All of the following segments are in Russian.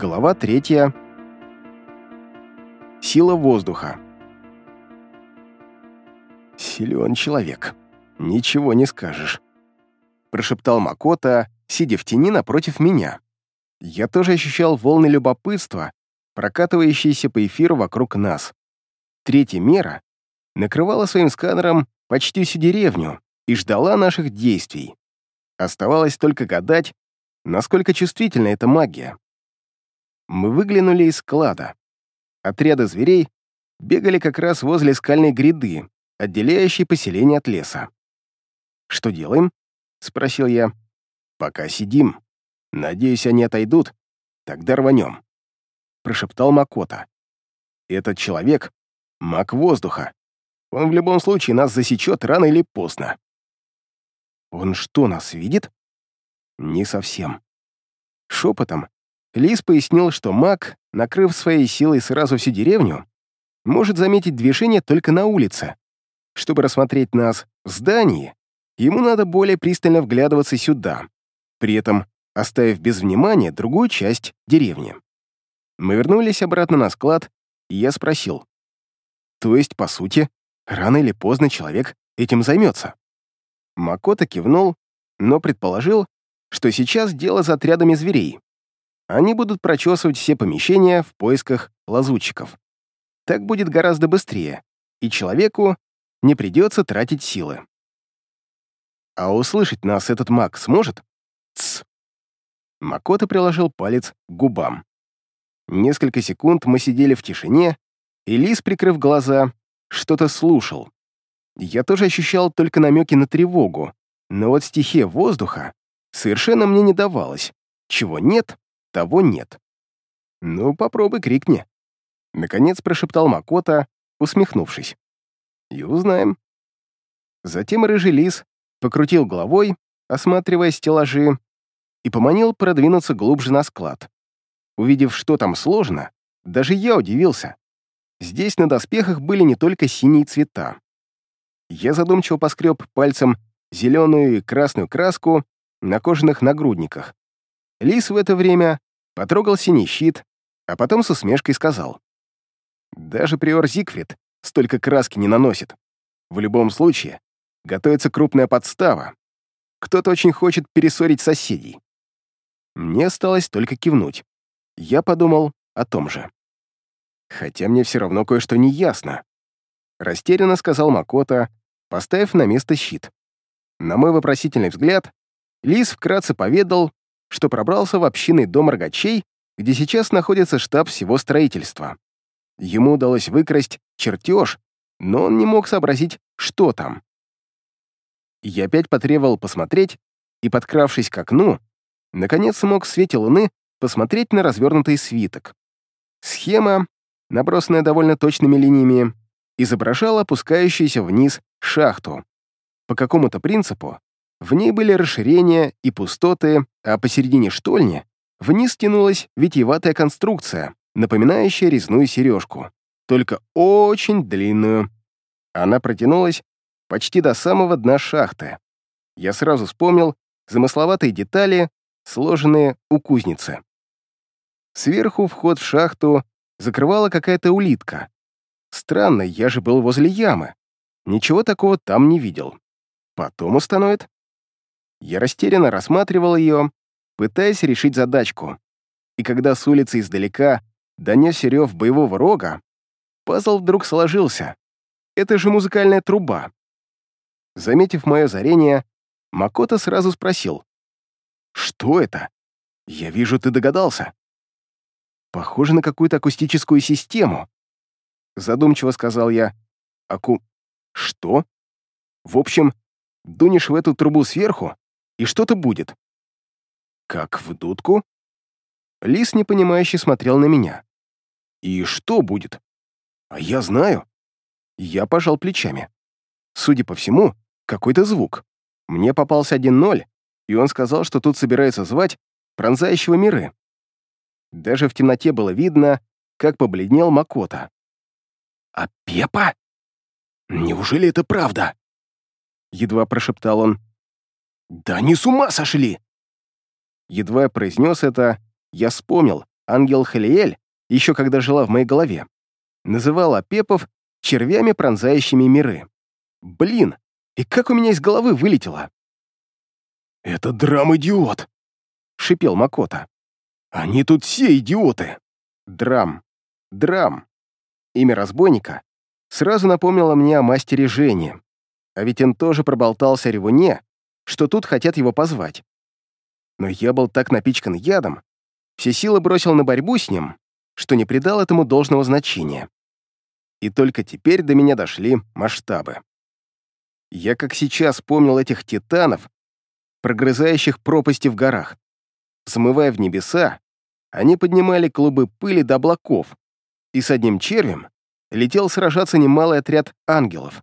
Глава третья. Сила воздуха. Силен человек. Ничего не скажешь. Прошептал Макота, сидя в тени напротив меня. Я тоже ощущал волны любопытства, прокатывающиеся по эфиру вокруг нас. Третья мера накрывала своим сканером почти всю деревню и ждала наших действий. Оставалось только гадать, насколько чувствительна эта магия. Мы выглянули из склада. Отряды зверей бегали как раз возле скальной гряды, отделяющей поселение от леса. «Что делаем?» — спросил я. «Пока сидим. Надеюсь, они отойдут. Тогда рванем», — прошептал Макота. «Этот человек — маг воздуха. Он в любом случае нас засечет рано или поздно». «Он что, нас видит?» «Не совсем». Шепотом Лис пояснил, что маг, накрыв своей силой сразу всю деревню, может заметить движение только на улице. Чтобы рассмотреть нас в здании, ему надо более пристально вглядываться сюда, при этом оставив без внимания другую часть деревни. Мы вернулись обратно на склад, и я спросил. То есть, по сути, рано или поздно человек этим займется? Макота кивнул, но предположил, что сейчас дело за отрядами зверей, они будут прочесывать все помещения в поисках лазутчиков. Так будет гораздо быстрее, и человеку не придется тратить силы. А услышать нас этот маг сможет? Тсс. Макота приложил палец к губам. Несколько секунд мы сидели в тишине, и Лис, прикрыв глаза, что-то слушал. Я тоже ощущал только намеки на тревогу, но вот стихия воздуха совершенно мне не давалась. Чего нет, того нет. «Ну, попробуй крикни», — наконец прошептал Макота, усмехнувшись. «И узнаем». Затем рыжий лис покрутил головой, осматривая стеллажи, и поманил продвинуться глубже на склад. Увидев, что там сложно, даже я удивился. Здесь на доспехах были не только синие цвета. Я задумчиво поскреб пальцем зеленую и красную краску на кожаных нагрудниках, Лис в это время потрогал синий щит, а потом с усмешкой сказал. «Даже приор Зигфрид столько краски не наносит. В любом случае, готовится крупная подстава. Кто-то очень хочет перессорить соседей». Мне осталось только кивнуть. Я подумал о том же. Хотя мне все равно кое-что не ясно. Растерянно сказал Макота, поставив на место щит. На мой вопросительный взгляд, Лис вкратце поведал, что пробрался в общинный дом рогачей, где сейчас находится штаб всего строительства. Ему удалось выкрасть чертеж, но он не мог сообразить, что там. Я опять потребовал посмотреть, и, подкравшись к окну, наконец смог в свете луны посмотреть на развернутый свиток. Схема, набросанная довольно точными линиями, изображала опускающуюся вниз шахту. По какому-то принципу в ней были расширения и пустоты, а посередине штольни вниз тянулась витиеватая конструкция, напоминающая резную сережку, только очень длинную. Она протянулась почти до самого дна шахты. Я сразу вспомнил замысловатые детали, сложенные у кузницы. Сверху вход в шахту закрывала какая-то улитка. Странно, я же был возле ямы. Ничего такого там не видел. Потом установит. Я растерянно рассматривал ее, пытаясь решить задачку. И когда с улицы издалека донесся рев боевого рога, пазл вдруг сложился. Это же музыкальная труба. Заметив мое зарение, Макота сразу спросил. «Что это? Я вижу, ты догадался». «Похоже на какую-то акустическую систему», — задумчиво сказал я. «Аку... что? В общем, дунешь в эту трубу сверху, и что-то будет. Как в дудку? Лис непонимающе смотрел на меня. И что будет? А я знаю. Я пожал плечами. Судя по всему, какой-то звук. Мне попался один ноль, и он сказал, что тут собираются звать пронзающего миры. Даже в темноте было видно, как побледнел Макота. «А Пепа? Неужели это правда?» Едва прошептал он. Да они с ума сошли!» Едва я произнес это, я вспомнил, ангел Халиэль, еще когда жила в моей голове, называл апепов червями, пронзающими миры. Блин, и как у меня из головы вылетело? «Это драм-идиот!» — шипел Макота. «Они тут все идиоты!» Драм. Драм. Имя разбойника сразу напомнило мне о мастере Жене. А ведь он тоже проболтался о ревуне, что тут хотят его позвать. Но я был так напичкан ядом, все силы бросил на борьбу с ним, что не придал этому должного значения. И только теперь до меня дошли масштабы. Я как сейчас помнил этих титанов, прогрызающих пропасти в горах. Смывая в небеса, они поднимали клубы пыли до облаков, и с одним червем летел сражаться немалый отряд ангелов,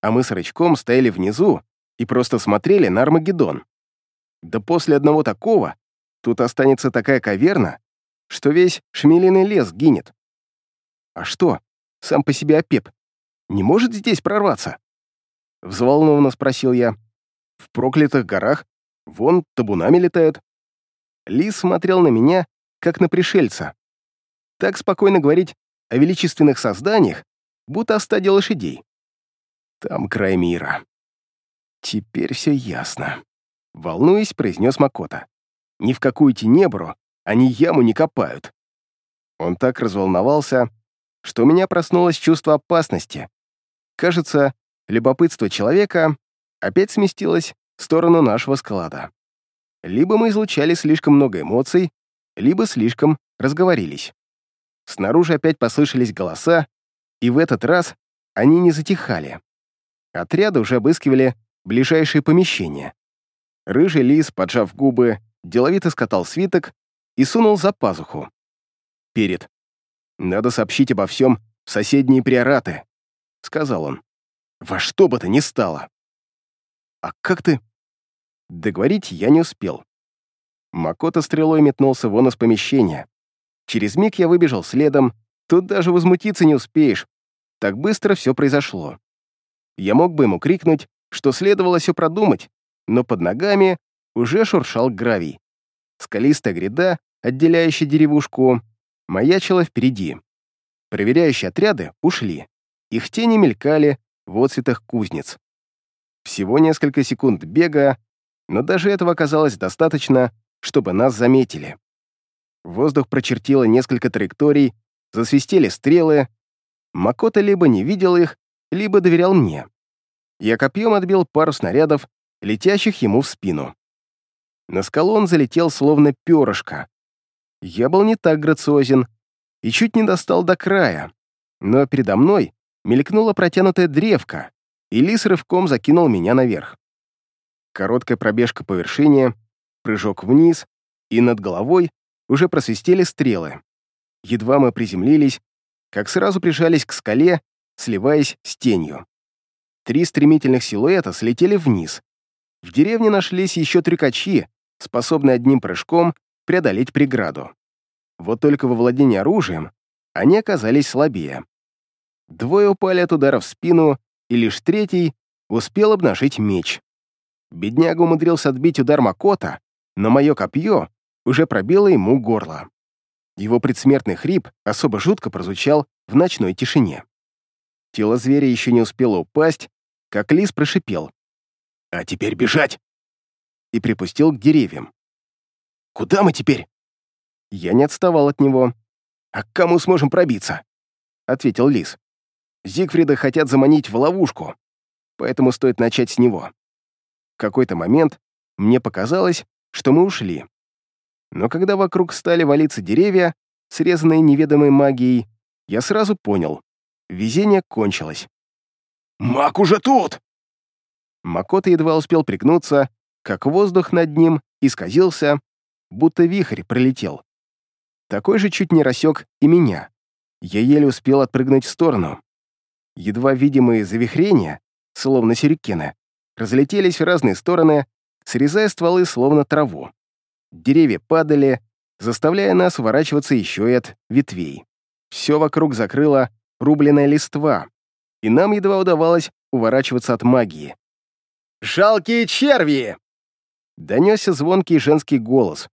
а мы с рычком стояли внизу и просто смотрели на Армагеддон. Да после одного такого тут останется такая каверна, что весь шмелиный лес гинет. А что, сам по себе опеп, не может здесь прорваться? Взволнованно спросил я. В проклятых горах вон табунами летают. Лис смотрел на меня, как на пришельца. Так спокойно говорить о величественных созданиях, будто о стаде лошадей. Там край мира. Теперь все ясно. Волнуясь, произнес Макота. Ни в какую тенебру они яму не копают. Он так разволновался, что у меня проснулось чувство опасности. Кажется, любопытство человека опять сместилось в сторону нашего склада. Либо мы излучали слишком много эмоций, либо слишком разговорились. Снаружи опять послышались голоса, и в этот раз они не затихали. Отряды уже обыскивали ближайшие помещения. Рыжий лис, поджав губы, деловито скатал свиток и сунул за пазуху. Перед. «Надо сообщить обо всем в соседние приораты», — сказал он. «Во что бы то ни стало». «А как ты...» Договорить я не успел. Макота стрелой метнулся вон из помещения. Через миг я выбежал следом, тут даже возмутиться не успеешь. Так быстро все произошло. Я мог бы ему крикнуть, что следовало все продумать, но под ногами уже шуршал гравий. Скалистая гряда, отделяющая деревушку, маячила впереди. Проверяющие отряды ушли. Их тени мелькали в отцветах кузнец. Всего несколько секунд бега, но даже этого оказалось достаточно, чтобы нас заметили. Воздух прочертило несколько траекторий, засвистели стрелы. Макота либо не видел их, либо доверял мне. Я копьем отбил пару снарядов, летящих ему в спину. На скалу он залетел, словно перышко. Я был не так грациозен и чуть не достал до края, но передо мной мелькнула протянутая древка, и лис рывком закинул меня наверх. Короткая пробежка по вершине, прыжок вниз, и над головой уже просвистели стрелы. Едва мы приземлились, как сразу прижались к скале, сливаясь с тенью. Три стремительных силуэта слетели вниз. В деревне нашлись еще трюкачи, способные одним прыжком преодолеть преграду. Вот только во владении оружием они оказались слабее. Двое упали от удара в спину, и лишь третий успел обнажить меч. Бедняга умудрился отбить удар Макота, но мое копье уже пробило ему горло. Его предсмертный хрип особо жутко прозвучал в ночной тишине. Тело зверя еще не успело упасть, как лис прошипел. «А теперь бежать!» и припустил к деревьям. «Куда мы теперь?» Я не отставал от него. «А к кому сможем пробиться?» — ответил лис. «Зигфрида хотят заманить в ловушку, поэтому стоит начать с него». В какой-то момент мне показалось, что мы ушли. Но когда вокруг стали валиться деревья, срезанные неведомой магией, я сразу понял — везение кончилось. «Маг уже тут!» Макота едва успел пригнуться, как воздух над ним исказился, будто вихрь пролетел. Такой же чуть не рассек и меня. Я еле успел отпрыгнуть в сторону. Едва видимые завихрения, словно сюрикены, разлетелись в разные стороны, срезая стволы словно траву. Деревья падали, заставляя нас уворачиваться еще и от ветвей. Все вокруг закрыло рубленная листва, и нам едва удавалось уворачиваться от магии. «Жалкие черви!» Донесся звонкий женский голос.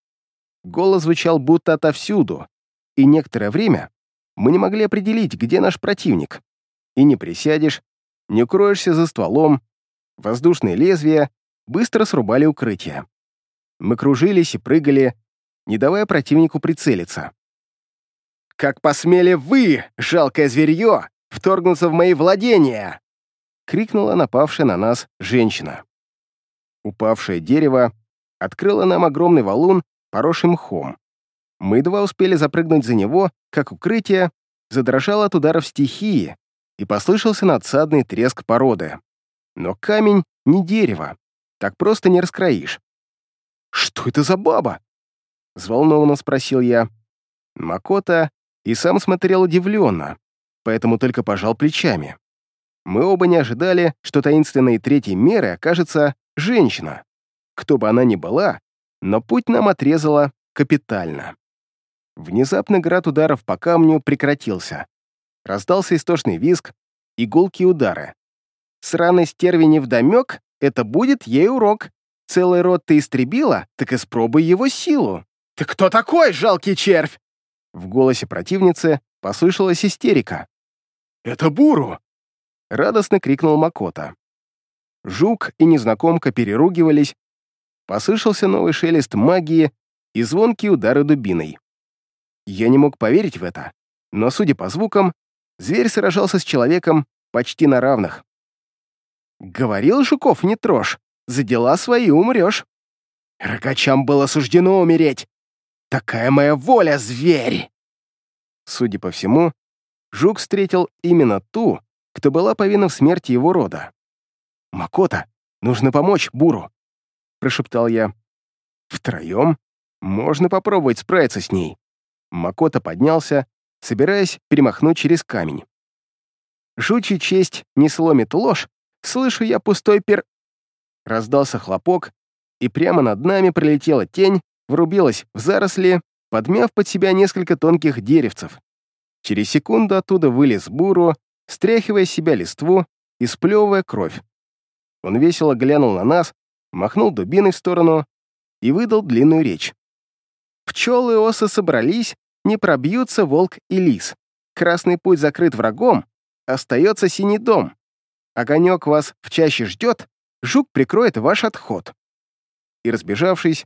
Голос звучал будто отовсюду, и некоторое время мы не могли определить, где наш противник. И не присядешь, не укроешься за стволом, воздушные лезвия быстро срубали укрытие. Мы кружились и прыгали, не давая противнику прицелиться. «Как посмели вы, жалкое зверье, вторгнуться в мои владения!» — крикнула напавшая на нас женщина. Упавшее дерево открыло нам огромный валун, поросший мхом. Мы едва успели запрыгнуть за него, как укрытие задрожало от ударов стихии, и послышался надсадный треск породы. Но камень — не дерево, так просто не раскроишь. «Что это за баба?» — взволнованно спросил я. Макота и сам смотрел удивленно, поэтому только пожал плечами. Мы оба не ожидали, что таинственной третьей мерой окажется женщина. Кто бы она ни была, но путь нам отрезала капитально. Внезапно град ударов по камню прекратился. Раздался истошный визг и гулкие удары. Сраный стерви невдомёк, это будет ей урок. Целый род ты истребила, так испробуй его силу. «Ты кто такой, жалкий червь?» В голосе противницы послышалась истерика. «Это Буру!» — радостно крикнул Макота. Жук и незнакомка переругивались, послышался новый шелест магии и звонкие удары дубиной. Я не мог поверить в это, но, судя по звукам, зверь сражался с человеком почти на равных. «Говорил Жуков, не трожь, за дела свои умрешь. Рогачам было суждено умереть. Такая моя воля, зверь!» Судя по всему, Жук встретил именно ту, кто была повинна в смерти его рода. «Макота, нужно помочь Буру», — прошептал я. «Втроем? Можно попробовать справиться с ней. Макота поднялся, собираясь перемахнуть через камень. Жучья честь не сломит ложь, слышу я пустой пер... Раздался хлопок, и прямо над нами пролетела тень, врубилась в заросли, подмяв под себя несколько тонких деревцев. Через секунду оттуда вылез Буру, стряхивая с себя листву и сплевывая кровь. Он весело глянул на нас, махнул дубиной в сторону и выдал длинную речь. Пчелы и осы собрались, не пробьются волк и лис. Красный путь закрыт врагом, остается синий дом. Огонек вас в чаще ждет, жук прикроет ваш отход. И разбежавшись,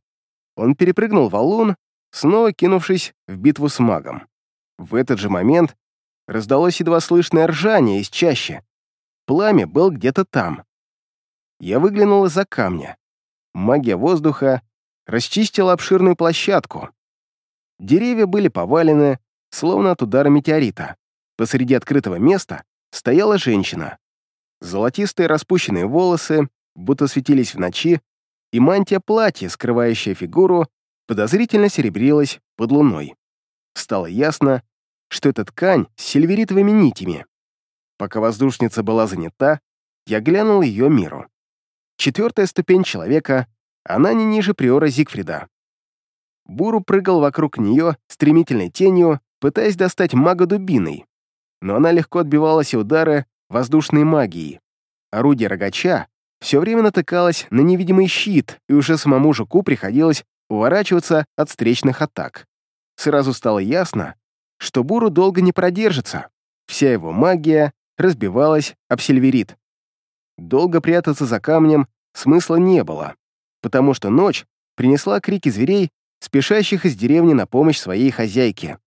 он перепрыгнул валун, снова кинувшись в битву с магом. В этот же момент раздалось едва слышное ржание из чащи. Пламя был где-то там. Я выглянул из-за камня. Магия воздуха расчистила обширную площадку. Деревья были повалены, словно от удара метеорита. Посреди открытого места стояла женщина. Золотистые распущенные волосы будто светились в ночи, и мантия платья, скрывающая фигуру, подозрительно серебрилась под луной. Стало ясно, что это ткань с сильверитовыми нитями. Пока воздушница была занята, я глянул ее миру. Четвертая ступень человека она не ниже приора Зигфрида. Буру прыгал вокруг нее стремительной тенью, пытаясь достать мага дубиной, но она легко отбивалась удары воздушной магии. Орудие рогача все время натыкалось на невидимый щит, и уже самому жуку приходилось уворачиваться от встречных атак. Сразу стало ясно, что Буру долго не продержится. Вся его магия разбивалась об сильверит. Долго прятаться за камнем смысла не было потому что ночь принесла крики зверей, спешащих из деревни на помощь своей хозяйке.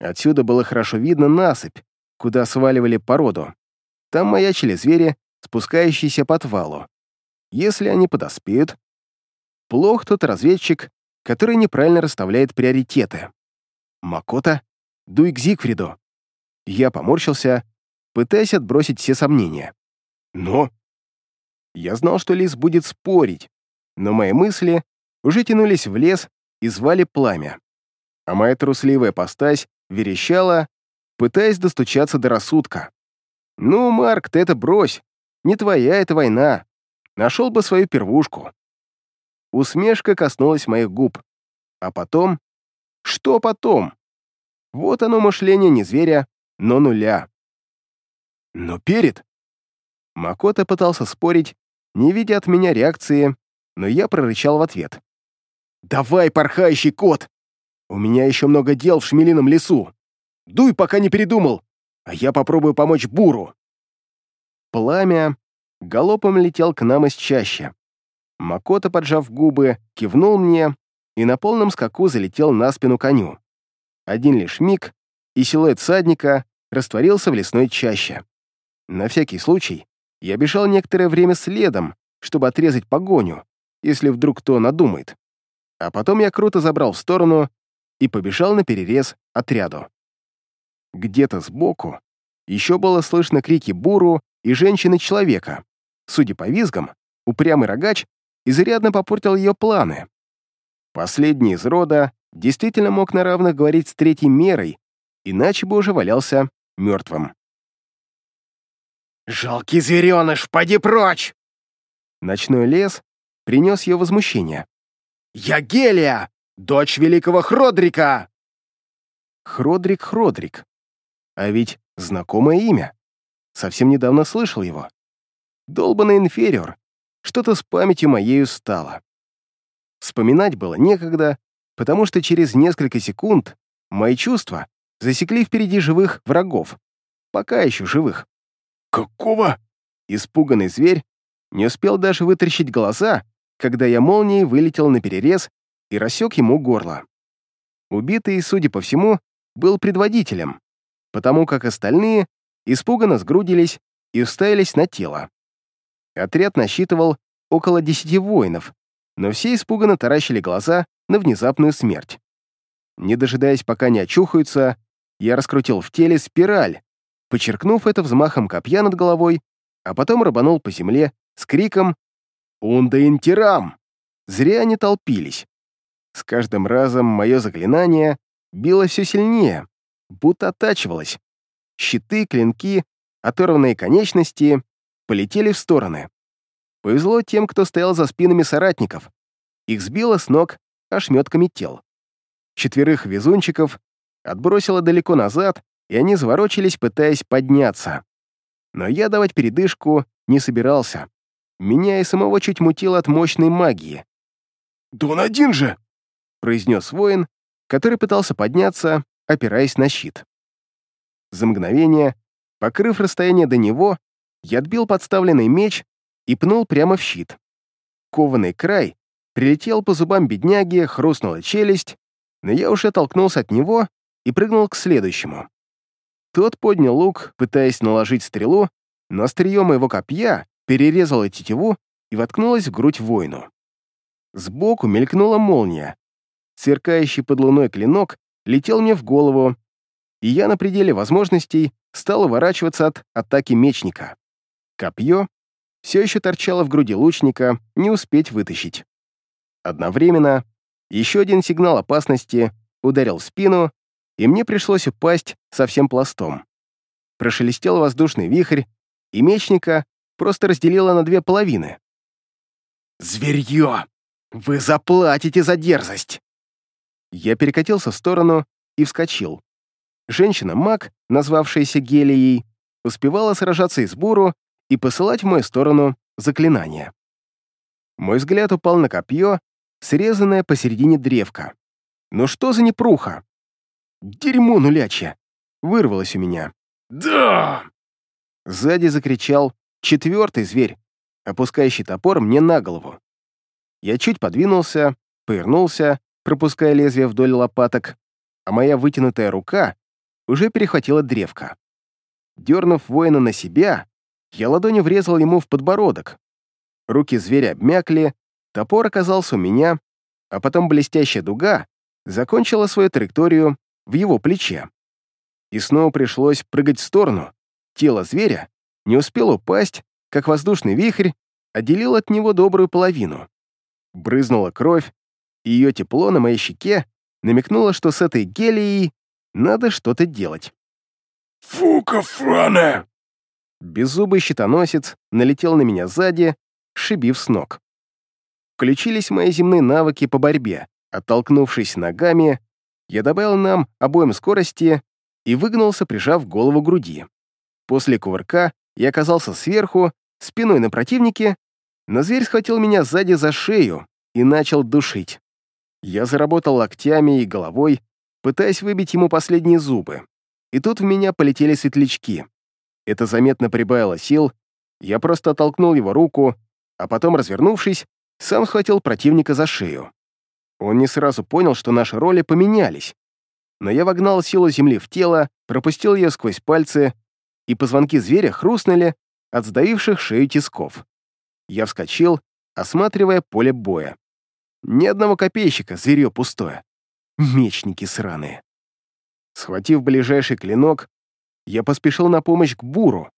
Отсюда было хорошо видно насыпь, куда сваливали породу. Там маячили звери, спускающиеся по отвалу. Если они подоспеют, плох тот разведчик, который неправильно расставляет приоритеты. Макота, дуй к Зигфриду. Я поморщился, пытаясь отбросить все сомнения. Но... Я знал, что Лис будет спорить, но мои мысли уже тянулись в лес и звали пламя. А моя трусливая постась верещала, пытаясь достучаться до рассудка. «Ну, Марк, ты это брось. Не твоя эта война. Нашел бы свою первушку». Усмешка коснулась моих губ. А потом? Что потом? Вот оно мышление не зверя, но нуля. Но перед... Макота пытался спорить, не видя от меня реакции но я прорычал в ответ. «Давай, порхающий кот! У меня еще много дел в Шмелином лесу. Дуй, пока не передумал, а я попробую помочь Буру». Пламя галопом летел к нам из чащи. Макота, поджав губы, кивнул мне и на полном скаку залетел на спину коню. Один лишь миг, и силуэт садника растворился в лесной чаще. На всякий случай я бежал некоторое время следом, чтобы отрезать погоню, если вдруг кто надумает. А потом я круто забрал в сторону и побежал на перерез отряду. Где-то сбоку еще было слышно крики буру и женщины-человека. Судя по визгам, упрямый рогач изрядно попортил ее планы. Последний из рода действительно мог на равных говорить с третьей мерой, иначе бы уже валялся мертвым. «Жалкий звереныш, поди прочь!» Ночной лес принес ее возмущение. «Я Гелия, дочь великого Хродрика!» Хродрик Хродрик. А ведь знакомое имя. Совсем недавно слышал его. Долбанный инфериор. Что-то с памятью моею стало. Вспоминать было некогда, потому что через несколько секунд мои чувства засекли впереди живых врагов. Пока еще живых. «Какого?» Испуганный зверь не успел даже вытаращить глаза, когда я молнией вылетел на перерез и рассек ему горло. Убитый, судя по всему, был предводителем, потому как остальные испуганно сгрудились и уставились на тело. Отряд насчитывал около десяти воинов, но все испуганно таращили глаза на внезапную смерть. Не дожидаясь, пока не очухаются, я раскрутил в теле спираль, подчеркнув это взмахом копья над головой, а потом рыбанул по земле с криком «Унда интирам!». Зря они толпились. С каждым разом мое заклинание било все сильнее, будто оттачивалось. Щиты, клинки, оторванные конечности полетели в стороны. Повезло тем, кто стоял за спинами соратников. Их сбило с ног ошметками тел. Четверых везунчиков отбросило далеко назад, и они заворочились, пытаясь подняться. Но я давать передышку не собирался. Меня и самого чуть мутило от мощной магии. «Да он один же!» — произнес воин, который пытался подняться, опираясь на щит. За мгновение, покрыв расстояние до него, я отбил подставленный меч и пнул прямо в щит. Кованый край прилетел по зубам бедняги, хрустнула челюсть, но я уже толкнулся от него и прыгнул к следующему. Тот поднял лук, пытаясь наложить стрелу, но острие моего копья перерезало тетиву и воткнулось в грудь воину. Сбоку мелькнула молния. Сверкающий под луной клинок летел мне в голову, и я на пределе возможностей стал уворачиваться от атаки мечника. Копье все еще торчало в груди лучника, не успеть вытащить. Одновременно еще один сигнал опасности ударил в спину, и мне пришлось упасть со всем пластом. Прошелестел воздушный вихрь, и мечника просто разделило на две половины. «Зверье! Вы заплатите за дерзость!» Я перекатился в сторону и вскочил. Женщина-маг, назвавшаяся Гелией, успевала сражаться из буру и посылать в мою сторону заклинания. Мой взгляд упал на копье, срезанное посередине древка. Ну что за непруха? Дерьмо нулячье! Вырвалось у меня. «Да!» Сзади закричал четвертый зверь, опускающий топор мне на голову. Я чуть подвинулся, повернулся, пропуская лезвие вдоль лопаток, а моя вытянутая рука уже перехватила древко. Дернув воина на себя, я ладонью врезал ему в подбородок. Руки зверя обмякли, топор оказался у меня, а потом блестящая дуга закончила свою траекторию в его плече. И снова пришлось прыгать в сторону. Тело зверя не успело упасть, как воздушный вихрь отделил от него добрую половину. Брызнула кровь, и ее тепло на моей щеке намекнуло, что с этой гелией надо что-то делать. «Фука, Фране!» Беззубый щитоносец налетел на меня сзади, шибив с ног. Включились мои земные навыки по борьбе. Оттолкнувшись ногами, я добавил нам обоим скорости и выгнулся, прижав голову к груди. После кувырка я оказался сверху, спиной на противнике, но зверь схватил меня сзади за шею и начал душить. Я заработал локтями и головой, пытаясь выбить ему последние зубы. И тут в меня полетели светлячки. Это заметно прибавило сил, я просто оттолкнул его руку, а потом, развернувшись, сам схватил противника за шею. Он не сразу понял, что наши роли поменялись. Но я вогнал силу земли в тело, пропустил ее сквозь пальцы, и позвонки зверя хрустнули от сдавивших шею тисков. Я вскочил, осматривая поле боя. Ни одного копейщика, зверье пустое. Мечники сраные. Схватив ближайший клинок, я поспешил на помощь к буру.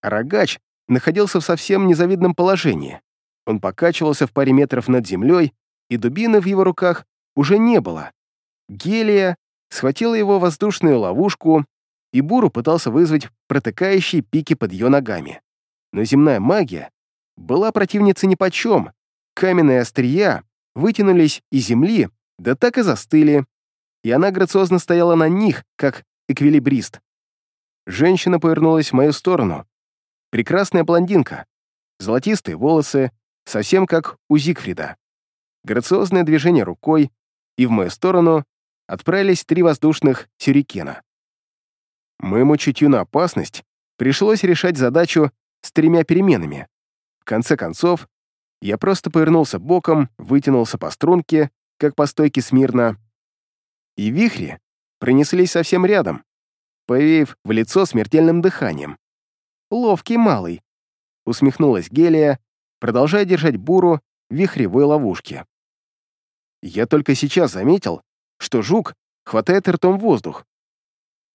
рогач находился в совсем незавидном положении. Он покачивался в паре метров над землей, и дубины в его руках уже не было. Гелия схватила его воздушную ловушку, и Буру пытался вызвать протыкающие пики под ее ногами. Но земная магия была противницей нипочем. Каменные острия вытянулись из земли, да так и застыли, и она грациозно стояла на них, как эквилибрист. Женщина повернулась в мою сторону. Прекрасная блондинка, золотистые волосы, совсем как у Зигфрида. Грациозное движение рукой, и в мою сторону отправились три воздушных сюрикена. Моему чутью на опасность пришлось решать задачу с тремя переменами. В конце концов, я просто повернулся боком, вытянулся по струнке, как по стойке смирно, и вихри принеслись совсем рядом, повеяв в лицо смертельным дыханием. «Ловкий малый», — усмехнулась Гелия, продолжая держать буру в вихревой ловушке. Я только сейчас заметил, что жук хватает ртом воздух.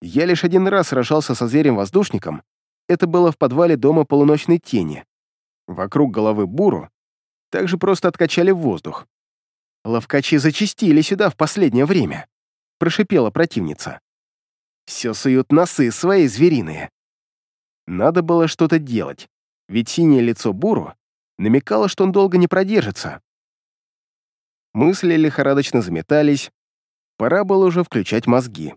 Я лишь один раз сражался со зверем-воздушником, это было в подвале дома полуночной тени. Вокруг головы буру также просто откачали воздух. Ловкачи зачистили сюда в последнее время прошипела противница. «Все суют носы свои звериные». Надо было что-то делать, ведь синее лицо Буру намекало, что он долго не продержится. Мысли лихорадочно заметались, пора было уже включать мозги.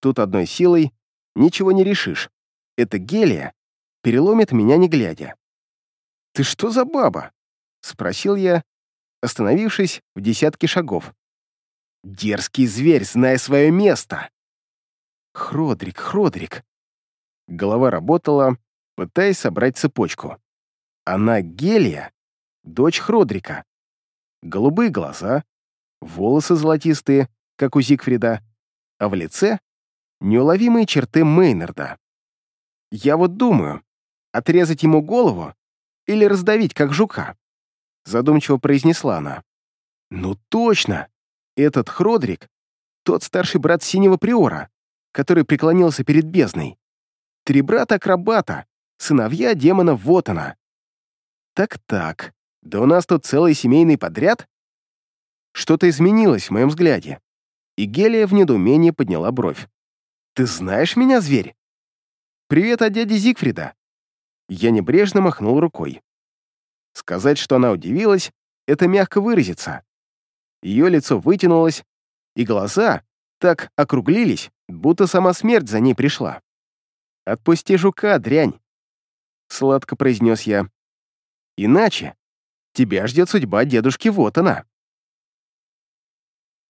Тут одной силой ничего не решишь. Это гелия переломит меня не глядя. «Ты что за баба?» — спросил я, остановившись в десятке шагов. Дерзкий зверь, зная свое место. Хродрик, Хродрик. Голова работала, пытаясь собрать цепочку. Она Гелия, дочь Хродрика. Голубые глаза, волосы золотистые, как у Зигфрида, а в лице неуловимые черты Мейнарда. Я вот думаю, отрезать ему голову или раздавить, как жука? Задумчиво произнесла она. Ну точно! Этот Хродрик — тот старший брат синего приора, который преклонился перед бездной. Три брата-акробата, сыновья демона Вотана. Так-так, да у нас тут целый семейный подряд? Что-то изменилось в моем взгляде, и Гелия в недоумении подняла бровь. «Ты знаешь меня, зверь?» «Привет от дяди Зигфрида». Я небрежно махнул рукой. Сказать, что она удивилась, это мягко выразиться. Ее лицо вытянулось, и глаза так округлились, будто сама смерть за ней пришла. «Отпусти жука, дрянь!» — сладко произнес я. «Иначе тебя ждет судьба дедушки вот она».